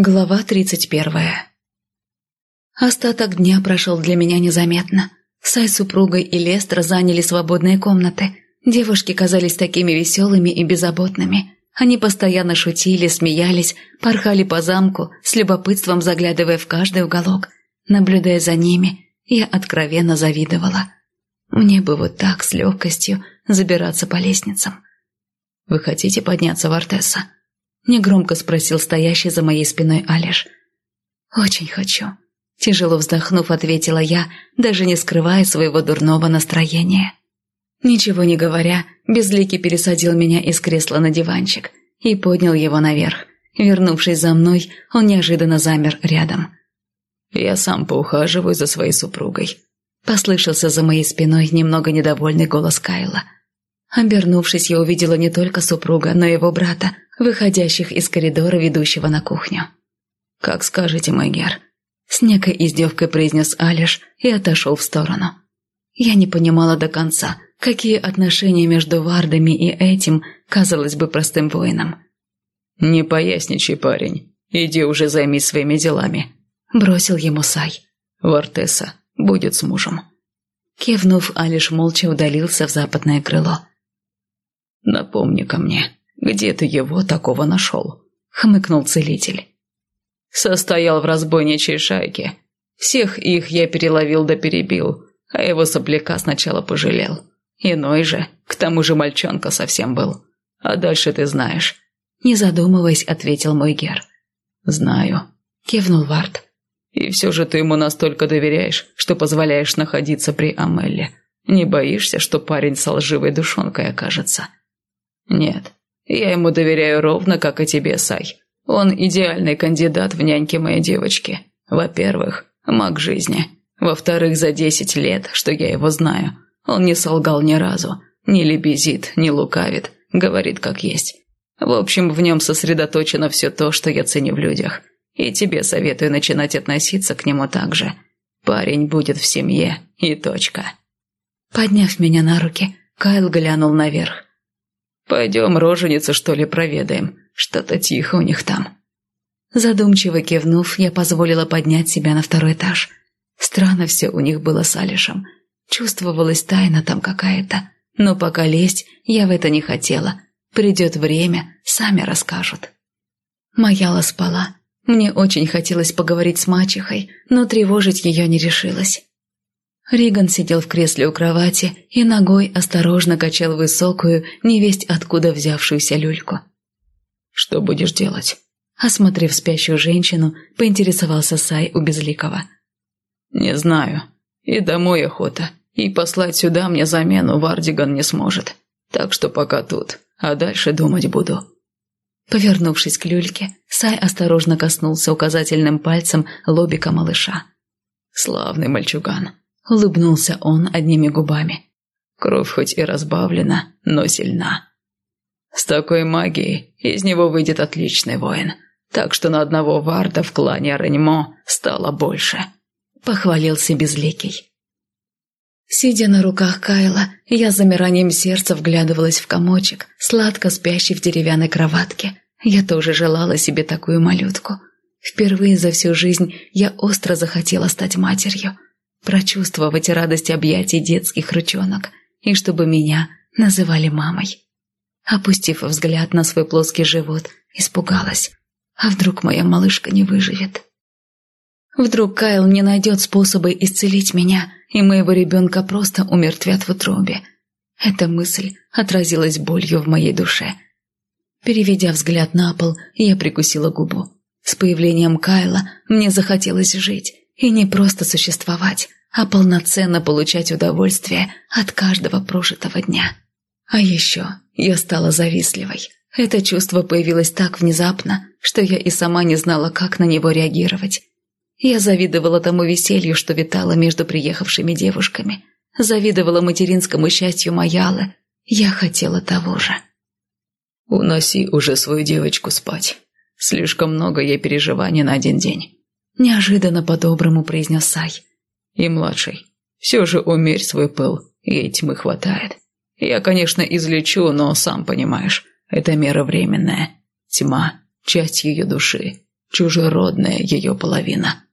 Глава тридцать первая. Остаток дня прошел для меня незаметно. Сай с супругой и Лестер заняли свободные комнаты. Девушки казались такими веселыми и беззаботными. Они постоянно шутили, смеялись, порхали по замку, с любопытством заглядывая в каждый уголок. Наблюдая за ними, я откровенно завидовала. Мне бы вот так с легкостью забираться по лестницам. «Вы хотите подняться в Артеса?» Негромко спросил стоящий за моей спиной Алиш. «Очень хочу», – тяжело вздохнув, ответила я, даже не скрывая своего дурного настроения. Ничего не говоря, Безликий пересадил меня из кресла на диванчик и поднял его наверх. Вернувшись за мной, он неожиданно замер рядом. «Я сам поухаживаю за своей супругой», – послышался за моей спиной немного недовольный голос Кайла. Обернувшись, я увидела не только супруга, но и его брата, выходящих из коридора, ведущего на кухню. «Как скажете, мой гер», — с некой издевкой произнес Алиш и отошел в сторону. Я не понимала до конца, какие отношения между вардами и этим, казалось бы, простым воином. «Не поясничай, парень, иди уже займись своими делами», — бросил ему Сай. «Вартеса будет с мужем». Кивнув, Алиш молча удалился в западное крыло. «Напомни-ка мне, где ты его такого нашел?» — хмыкнул целитель. «Состоял в разбойничьей шайке. Всех их я переловил да перебил, а его сопляка сначала пожалел. Иной же, к тому же мальчонка совсем был. А дальше ты знаешь». Не задумываясь, ответил мой гер. «Знаю», — кивнул Вард. «И все же ты ему настолько доверяешь, что позволяешь находиться при Амелле. Не боишься, что парень с лживой душонкой окажется?» «Нет, я ему доверяю ровно, как и тебе, Сай. Он идеальный кандидат в няньки моей девочки. Во-первых, маг жизни. Во-вторых, за десять лет, что я его знаю, он не солгал ни разу. Не лебезит, не лукавит, говорит как есть. В общем, в нем сосредоточено все то, что я ценю в людях. И тебе советую начинать относиться к нему так же. Парень будет в семье и точка. Подняв меня на руки, Кайл глянул наверх. Пойдем роженицу, что ли, проведаем. Что-то тихо у них там». Задумчиво кивнув, я позволила поднять себя на второй этаж. Странно все у них было с Алишем. Чувствовалась тайна там какая-то. Но пока лезть я в это не хотела. Придет время, сами расскажут. Маяла спала. Мне очень хотелось поговорить с мачехой, но тревожить ее не решилась. Риган сидел в кресле у кровати и ногой осторожно качал высокую, невесть откуда взявшуюся люльку. «Что будешь делать?» Осмотрев спящую женщину, поинтересовался Сай у Безликого. «Не знаю. И домой охота. И послать сюда мне замену Вардиган не сможет. Так что пока тут, а дальше думать буду». Повернувшись к люльке, Сай осторожно коснулся указательным пальцем лобика малыша. «Славный мальчуган. Улыбнулся он одними губами. Кровь хоть и разбавлена, но сильна. С такой магией из него выйдет отличный воин. Так что на одного варда в клане Реньмо стало больше. Похвалился Безликий. Сидя на руках Кайла, я с замиранием сердца вглядывалась в комочек, сладко спящий в деревянной кроватке. Я тоже желала себе такую малютку. Впервые за всю жизнь я остро захотела стать матерью прочувствовать радость объятий детских ручонок и чтобы меня называли мамой. Опустив взгляд на свой плоский живот, испугалась. А вдруг моя малышка не выживет? Вдруг Кайл не найдет способы исцелить меня, и моего ребенка просто умертвят в утробе. Эта мысль отразилась болью в моей душе. Переведя взгляд на пол, я прикусила губу. С появлением Кайла мне захотелось жить, и не просто существовать, а полноценно получать удовольствие от каждого прожитого дня. А еще я стала завистливой. Это чувство появилось так внезапно, что я и сама не знала, как на него реагировать. Я завидовала тому веселью, что витало между приехавшими девушками. Завидовала материнскому счастью Маялы. Я хотела того же. «Уноси уже свою девочку спать. Слишком много ей переживаний на один день. Неожиданно по-доброму произнес Сай. И младший. Все же умерь свой пыл, ей тьмы хватает. Я, конечно, излечу, но, сам понимаешь, это мера временная. Тьма – часть ее души. чужеродная ее половина.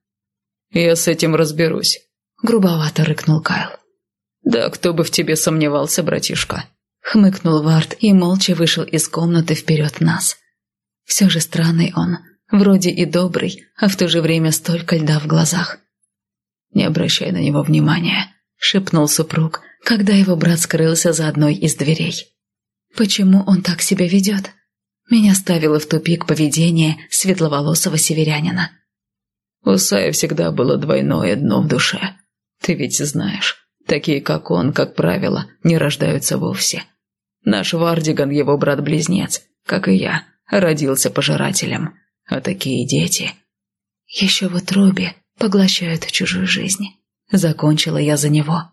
«Я с этим разберусь», — грубовато рыкнул Кайл. «Да кто бы в тебе сомневался, братишка», — хмыкнул Вард и молча вышел из комнаты вперед нас. Все же странный он, вроде и добрый, а в то же время столько льда в глазах. «Не обращай на него внимания», — шепнул супруг, когда его брат скрылся за одной из дверей. «Почему он так себя ведет?» Меня ставило в тупик поведение светловолосого северянина. У Сая всегда было двойное дно в душе. Ты ведь знаешь, такие как он, как правило, не рождаются вовсе. Наш Вардиган, его брат-близнец, как и я, родился пожирателем. А такие дети... Еще в утробе поглощают чужую жизнь. Закончила я за него.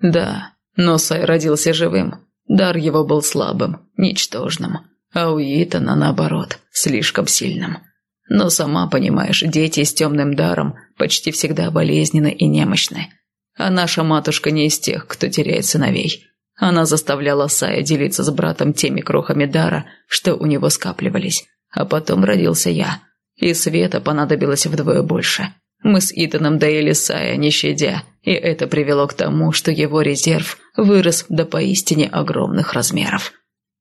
Да, но Сай родился живым. Дар его был слабым, ничтожным а у Итана, наоборот, слишком сильным. Но сама понимаешь, дети с темным даром почти всегда болезненны и немощны. А наша матушка не из тех, кто теряет сыновей. Она заставляла Сая делиться с братом теми крохами дара, что у него скапливались. А потом родился я. И Света понадобилось вдвое больше. Мы с Итаном доели Сая, не щадя, и это привело к тому, что его резерв вырос до поистине огромных размеров.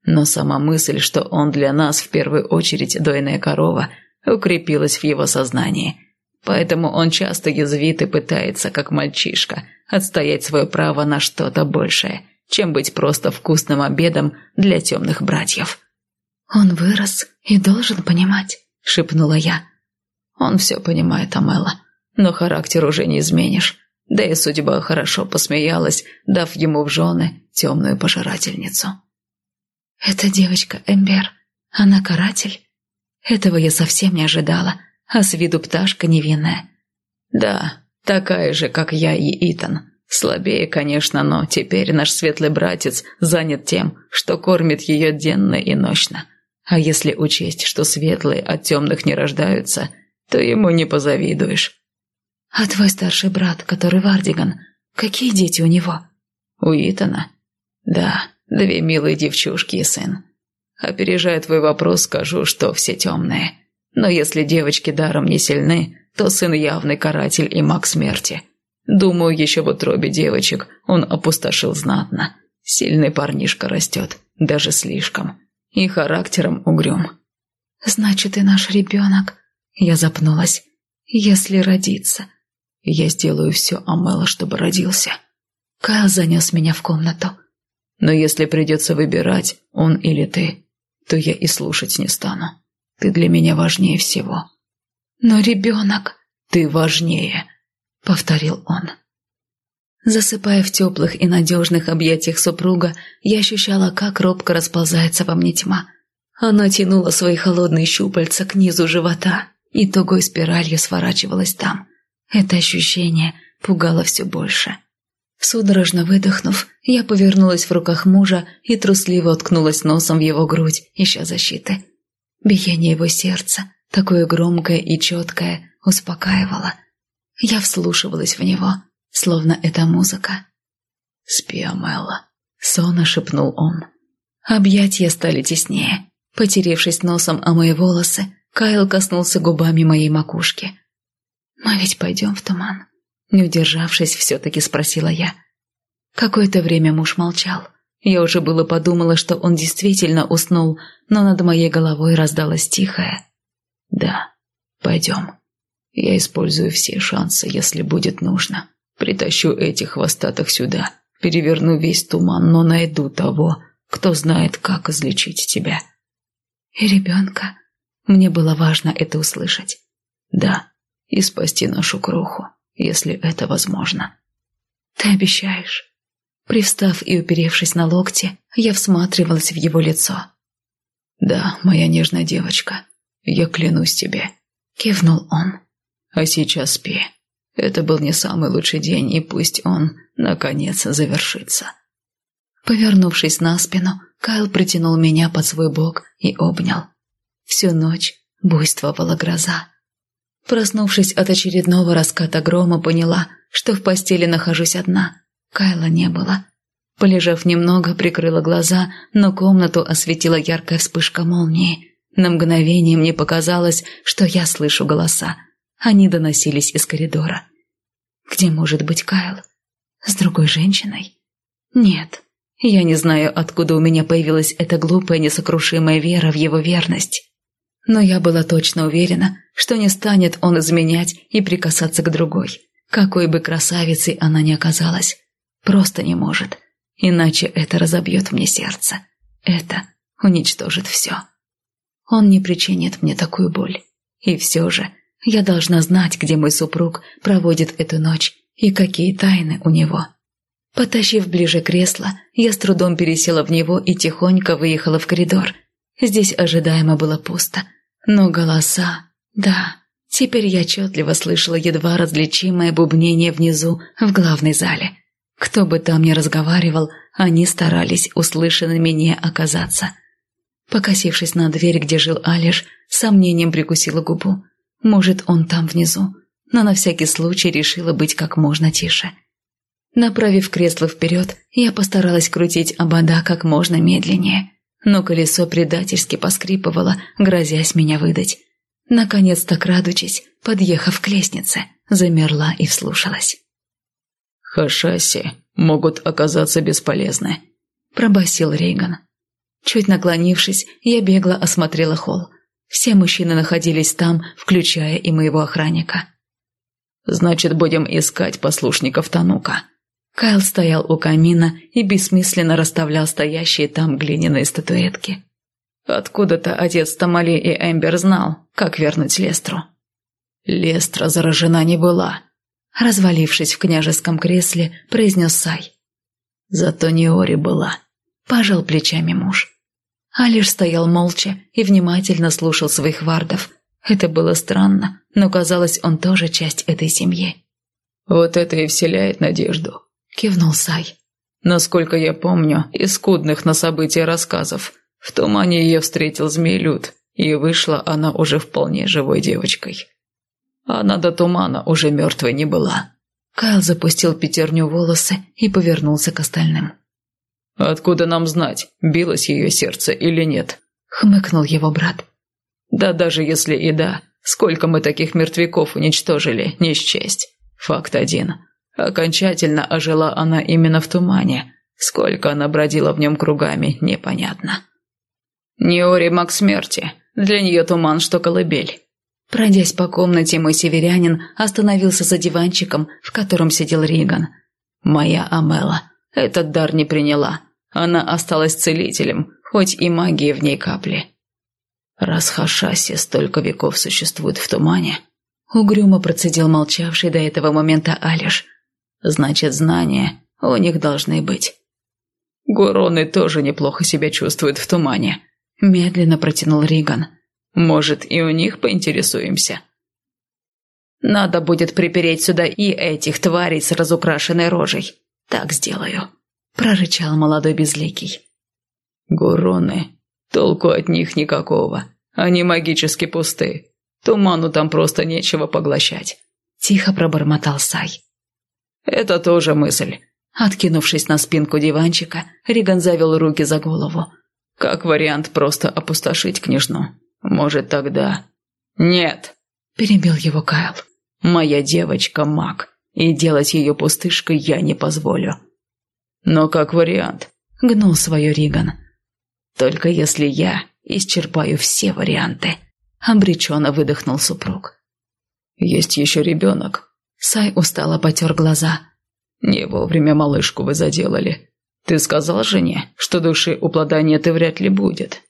Но сама мысль, что он для нас в первую очередь дойная корова, укрепилась в его сознании. Поэтому он часто язвит и пытается, как мальчишка, отстоять свое право на что-то большее, чем быть просто вкусным обедом для темных братьев. «Он вырос и должен понимать», — шепнула я. «Он все понимает, Амела, но характер уже не изменишь». Да и судьба хорошо посмеялась, дав ему в жены темную пожирательницу. «Это девочка Эмбер. Она каратель?» Этого я совсем не ожидала, а с виду пташка невинная. «Да, такая же, как я и Итан. Слабее, конечно, но теперь наш светлый братец занят тем, что кормит ее денно и ночно. А если учесть, что светлые от темных не рождаются, то ему не позавидуешь». «А твой старший брат, который Вардиган, какие дети у него?» «У Итана?» «Да, Две милые девчушки и сын. Опережая твой вопрос, скажу, что все темные. Но если девочки даром не сильны, то сын явный каратель и маг смерти. Думаю, еще в утробе девочек он опустошил знатно. Сильный парнишка растет, даже слишком. И характером угрюм. «Значит, и наш ребенок...» Я запнулась. «Если родится...» «Я сделаю все, Амела, чтобы родился». Кайл занес меня в комнату. Но если придется выбирать, он или ты, то я и слушать не стану. Ты для меня важнее всего». «Но ребенок...» «Ты важнее», — повторил он. Засыпая в теплых и надежных объятиях супруга, я ощущала, как робко расползается во мне тьма. Она тянула свои холодные щупальца к низу живота и тугой спиралью сворачивалась там. Это ощущение пугало все больше. Судорожно выдохнув, я повернулась в руках мужа и трусливо уткнулась носом в его грудь, ища защиты. Биение его сердца, такое громкое и четкое, успокаивало. Я вслушивалась в него, словно это музыка. «Спи, Амелла», — сонно шепнул он. Объятья стали теснее. Потеревшись носом о мои волосы, Кайл коснулся губами моей макушки. «Мы ведь пойдем в туман», не удержавшись, все-таки спросила я. Какое-то время муж молчал. Я уже было подумала, что он действительно уснул, но над моей головой раздалось тихое. «Да, пойдем. Я использую все шансы, если будет нужно. Притащу этих хвостатых сюда, переверну весь туман, но найду того, кто знает, как излечить тебя». «И ребенка?» Мне было важно это услышать. «Да, и спасти нашу кроху если это возможно. «Ты обещаешь?» Привстав и уперевшись на локти, я всматривалась в его лицо. «Да, моя нежная девочка, я клянусь тебе», — кивнул он. «А сейчас спи. Это был не самый лучший день, и пусть он, наконец, завершится». Повернувшись на спину, Кайл притянул меня под свой бок и обнял. Всю ночь буйствовала гроза. Проснувшись от очередного раската грома, поняла, что в постели нахожусь одна. Кайла не было. Полежав немного, прикрыла глаза, но комнату осветила яркая вспышка молнии. На мгновение мне показалось, что я слышу голоса. Они доносились из коридора. Где может быть Кайл? С другой женщиной? Нет. Я не знаю, откуда у меня появилась эта глупая, несокрушимая вера в его верность. Но я была точно уверена, что не станет он изменять и прикасаться к другой. Какой бы красавицей она ни оказалась. Просто не может. Иначе это разобьет мне сердце. Это уничтожит все. Он не причинит мне такую боль. И все же я должна знать, где мой супруг проводит эту ночь и какие тайны у него. Потащив ближе кресло, я с трудом пересела в него и тихонько выехала в коридор. Здесь ожидаемо было пусто. Но голоса... Да, теперь я отчетливо слышала едва различимое бубнение внизу, в главной зале. Кто бы там ни разговаривал, они старались услышанными не оказаться. Покосившись на дверь, где жил Алиш, сомнением прикусила губу. Может, он там внизу, но на всякий случай решила быть как можно тише. Направив кресло вперед, я постаралась крутить обода как можно медленнее, но колесо предательски поскрипывало, грозясь меня выдать. Наконец-то, крадучись, подъехав к лестнице, замерла и вслушалась. «Хашаси могут оказаться бесполезны», – пробасил Рейган. Чуть наклонившись, я бегло осмотрела холл. Все мужчины находились там, включая и моего охранника. «Значит, будем искать послушников Танука». Кайл стоял у камина и бессмысленно расставлял стоящие там глиняные статуэтки. Откуда-то отец Тамали и Эмбер знал, как вернуть Лестру. Лестра заражена не была. Развалившись в княжеском кресле, произнес Сай. Зато Неори была. Пожал плечами муж. А лишь стоял молча и внимательно слушал своих вардов. Это было странно, но казалось, он тоже часть этой семьи. «Вот это и вселяет надежду», – кивнул Сай. «Насколько я помню, из скудных на события рассказов, в тумане ее встретил змеелюд, и вышла она уже вполне живой девочкой. Она до тумана уже мертвой не была». Кайл запустил пятерню волосы и повернулся к остальным. «Откуда нам знать, билось ее сердце или нет?» — хмыкнул его брат. «Да даже если и да, сколько мы таких мертвяков уничтожили, не счесть. Факт один. Окончательно ожила она именно в тумане. Сколько она бродила в нем кругами, непонятно». «Неори маг смерти. Для нее туман, что колыбель». Пройдясь по комнате, мой северянин остановился за диванчиком, в котором сидел Риган. «Моя Амела этот дар не приняла. Она осталась целителем, хоть и магии в ней капли. Раз Хашаси столько веков существует в тумане, угрюмо процедил молчавший до этого момента Алиш, значит, знания у них должны быть. Гуроны тоже неплохо себя чувствуют в тумане, медленно протянул Риган. Может, и у них поинтересуемся. Надо будет припереть сюда и этих тварей с разукрашенной рожей. Так сделаю прорычал молодой безликий. «Гуроны, толку от них никакого. Они магически пусты. Туману там просто нечего поглощать», – тихо пробормотал Сай. «Это тоже мысль». Откинувшись на спинку диванчика, Риган завел руки за голову. «Как вариант просто опустошить княжну. Может, тогда...» «Нет!» – перебил его Кайл. «Моя девочка маг, и делать ее пустышкой я не позволю. Но как вариант, гнул свое Риган. Только если я исчерпаю все варианты, обреченно выдохнул супруг. Есть еще ребенок. Сай устало потер глаза. Не вовремя малышку вы заделали. Ты сказал жене, что души у плода нет и вряд ли будет.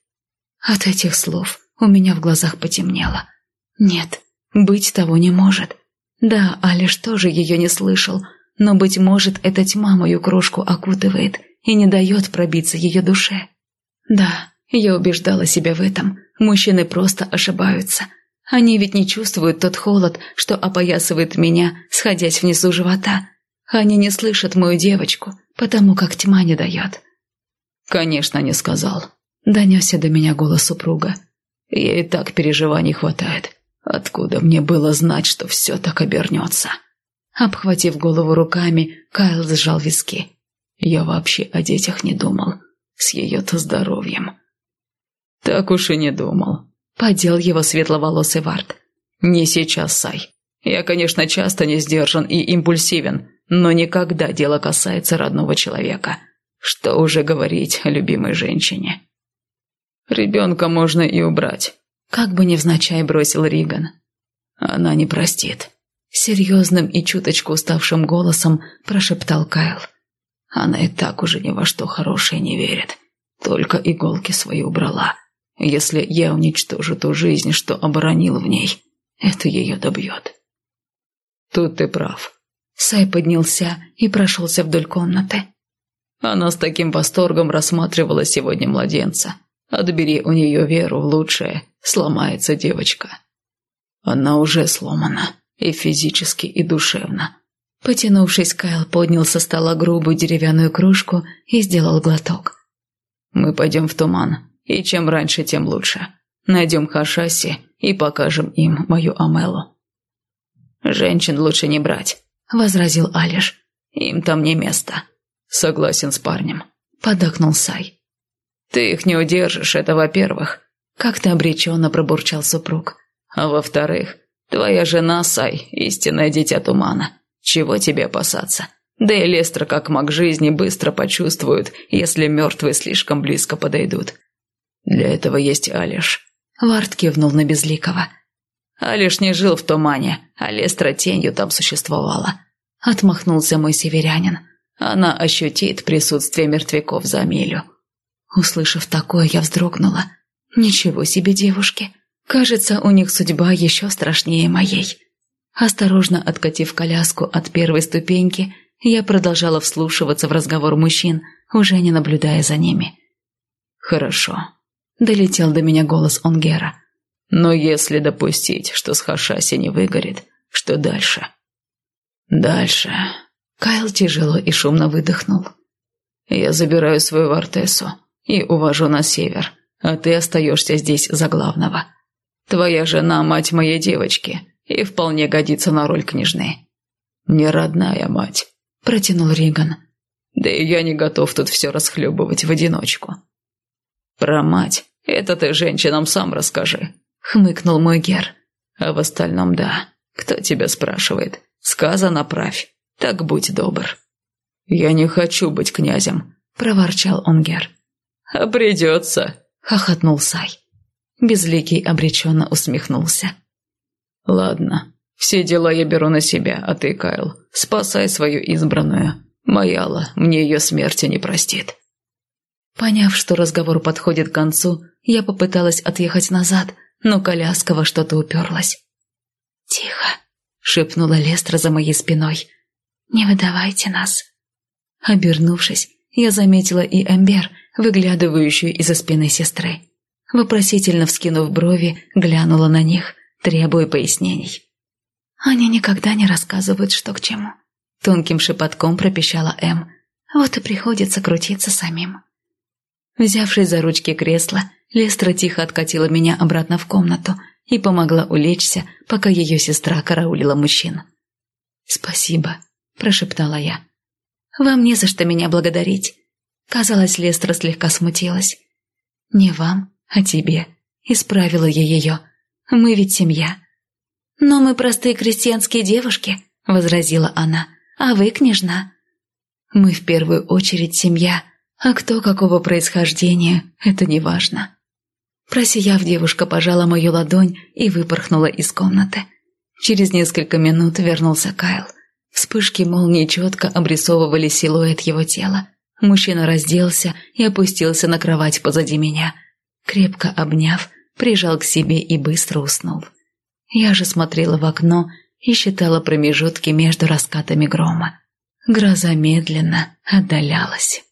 От этих слов у меня в глазах потемнело. Нет, быть того не может. Да, Алиш тоже ее не слышал, но, быть может, эта тьма мою крошку окутывает и не дает пробиться ее душе. Да, я убеждала себя в этом. Мужчины просто ошибаются. Они ведь не чувствуют тот холод, что опоясывает меня, сходясь внизу живота. Они не слышат мою девочку, потому как тьма не дает. «Конечно, не сказал», — донесся до меня голос супруга. «Ей так переживаний хватает. Откуда мне было знать, что все так обернется?» Обхватив голову руками, Кайл сжал виски. Я вообще о детях не думал. С ее-то здоровьем. Так уж и не думал. Подел его светловолосый Вард. «Не сейчас, Сай. Я, конечно, часто не сдержан и импульсивен, но никогда дело касается родного человека. Что уже говорить о любимой женщине?» «Ребенка можно и убрать», — как бы невзначай бросил Риган. «Она не простит». Серьезным и чуточку уставшим голосом прошептал Кайл. Она и так уже ни во что хорошее не верит. Только иголки свои убрала. Если я уничтожу ту жизнь, что оборонил в ней, это ее добьет. Тут ты прав. Сай поднялся и прошелся вдоль комнаты. Она с таким восторгом рассматривала сегодня младенца. Отбери у нее веру в лучшее, сломается девочка. Она уже сломана, и физически, и душевно. Потянувшись, Кайл поднял со стола грубую деревянную кружку и сделал глоток. «Мы пойдем в туман, и чем раньше, тем лучше. Найдем Хашаси и покажем им мою Амелу». «Женщин лучше не брать», — возразил Алиш. «Им там не место». «Согласен с парнем», — подохнул Сай. «Ты их не удержишь, это во-первых», — как-то обреченно пробурчал супруг. «А во-вторых, твоя жена, Сай, истинное дитя тумана. Чего тебе опасаться? Да и Лестер, как маг жизни, быстро почувствует, если мертвые слишком близко подойдут. Для этого есть Алиш». Вард кивнул на Безликого. Алиш не жил в тумане, а Лестра тенью там существовала. Отмахнулся мой северянин. Она ощутит присутствие мертвяков за милю. Услышав такое, я вздрогнула. Ничего себе девушки. Кажется, у них судьба еще страшнее моей. Осторожно откатив коляску от первой ступеньки, я продолжала вслушиваться в разговор мужчин, уже не наблюдая за ними. «Хорошо», — долетел до меня голос Онгера. «Но если допустить, что с Хашаси не выгорит, что дальше?» «Дальше...» Кайл тяжело и шумно выдохнул. «Я забираю свою Вартесу и увожу на север, а ты остаешься здесь за главного. Твоя жена – мать моей девочки и вполне годится на роль княжны». «Не родная мать», – протянул Риган. «Да и я не готов тут все расхлебывать в одиночку». «Про мать это ты женщинам сам расскажи», – хмыкнул мой Гер. «А в остальном да. Кто тебя спрашивает? Сказано правь. Так будь добр». «Я не хочу быть князем», – проворчал Онгер. «А придется», – хохотнул Сай. Безликий обреченно усмехнулся. «Ладно, все дела я беру на себя, а ты, Кайл, спасай свою избранную. Маяла мне ее смерти не простит». Поняв, что разговор подходит к концу, я попыталась отъехать назад, но коляска во что-то уперлась. «Тихо», — шепнула Лестра за моей спиной. «Не выдавайте нас». Обернувшись, я заметила и Эмбер, выглядывающую из-за спины сестры. Вопросительно вскинув брови, глянула на них, требуя пояснений. «Они никогда не рассказывают, что к чему». Тонким шепотком пропищала Эм. «Вот и приходится крутиться самим». Взявшись за ручки кресла, Лестра тихо откатила меня обратно в комнату и помогла улечься, пока ее сестра караулила мужчин. «Спасибо», – прошептала я. «Вам не за что меня благодарить». Казалось, Лестра слегка смутилась. «Не вам, а тебе», – исправила я ее. «Мы ведь семья». «Но мы простые крестьянские девушки», – возразила она. «А вы, княжна?» «Мы в первую очередь семья», а кто какого происхождения, это не важно. Просияв, девушка пожала мою ладонь и выпорхнула из комнаты. Через несколько минут вернулся Кайл. Вспышки молнии четко обрисовывали силуэт его тела. Мужчина разделся и опустился на кровать позади меня. Крепко обняв, прижал к себе и быстро уснул. Я же смотрела в окно и считала промежутки между раскатами грома. Гроза медленно отдалялась.